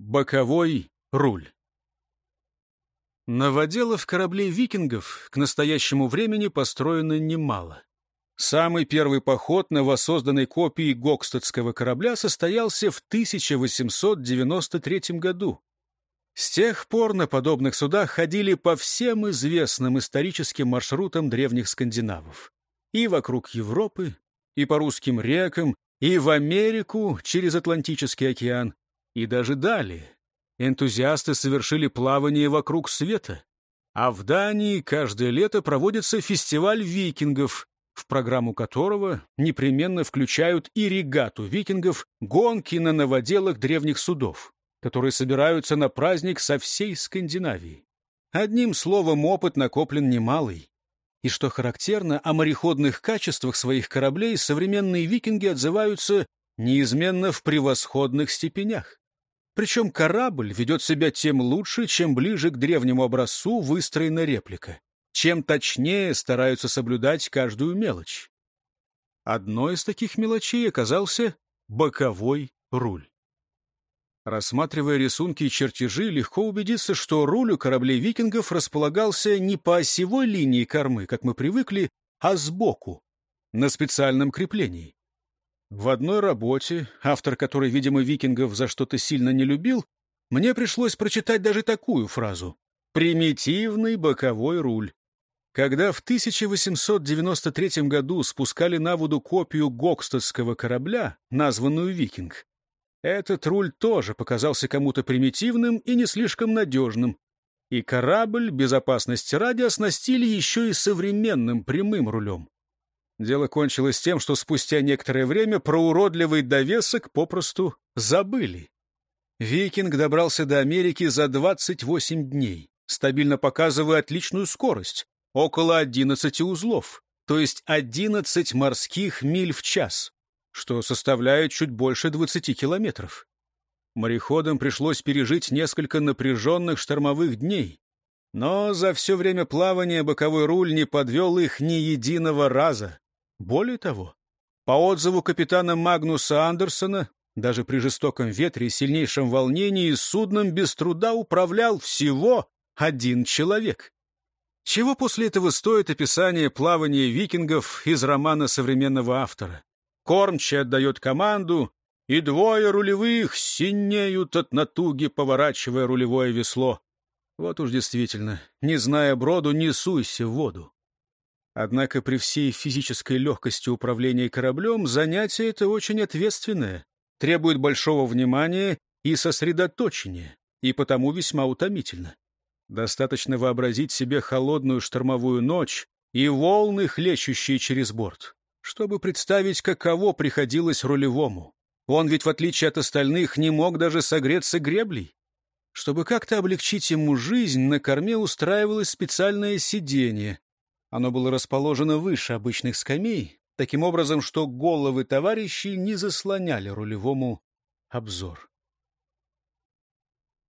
Боковой руль. Новоделов кораблей викингов к настоящему времени построено немало. Самый первый поход на воссозданной копии Гокстедского корабля состоялся в 1893 году. С тех пор на подобных судах ходили по всем известным историческим маршрутам древних скандинавов. И вокруг Европы, и по русским рекам, и в Америку через Атлантический океан, и даже далее. Энтузиасты совершили плавание вокруг света. А в Дании каждое лето проводится фестиваль викингов, в программу которого непременно включают и регату викингов, гонки на новоделах древних судов, которые собираются на праздник со всей Скандинавии. Одним словом, опыт накоплен немалый. И что характерно, о мореходных качествах своих кораблей современные викинги отзываются неизменно в превосходных степенях. Причем корабль ведет себя тем лучше, чем ближе к древнему образцу выстроена реплика, чем точнее стараются соблюдать каждую мелочь. Одной из таких мелочей оказался боковой руль. Рассматривая рисунки и чертежи, легко убедиться, что руль у кораблей викингов располагался не по осевой линии кормы, как мы привыкли, а сбоку, на специальном креплении. В одной работе, автор которой, видимо, викингов за что-то сильно не любил, мне пришлось прочитать даже такую фразу «примитивный боковой руль». Когда в 1893 году спускали на воду копию гокстедского корабля, названную «Викинг», этот руль тоже показался кому-то примитивным и не слишком надежным, и корабль безопасности ради оснастили еще и современным прямым рулем. Дело кончилось тем, что спустя некоторое время про уродливый довесок попросту забыли. «Викинг» добрался до Америки за 28 дней, стабильно показывая отличную скорость, около 11 узлов, то есть 11 морских миль в час, что составляет чуть больше 20 километров. Мореходам пришлось пережить несколько напряженных штормовых дней, но за все время плавания боковой руль не подвел их ни единого раза. Более того, по отзыву капитана Магнуса Андерсона, даже при жестоком ветре и сильнейшем волнении судном без труда управлял всего один человек. Чего после этого стоит описание плавания викингов из романа современного автора? Кормчий отдает команду, и двое рулевых синеют от натуги, поворачивая рулевое весло. Вот уж действительно, не зная броду, не суйся в воду. Однако при всей физической легкости управления кораблем занятие это очень ответственное, требует большого внимания и сосредоточения, и потому весьма утомительно. Достаточно вообразить себе холодную штормовую ночь и волны, хлещущие через борт, чтобы представить, каково приходилось рулевому. Он ведь, в отличие от остальных, не мог даже согреться греблей. Чтобы как-то облегчить ему жизнь, на корме устраивалось специальное сиденье, оно было расположено выше обычных скамей, таким образом, что головы товарищей не заслоняли рулевому обзор.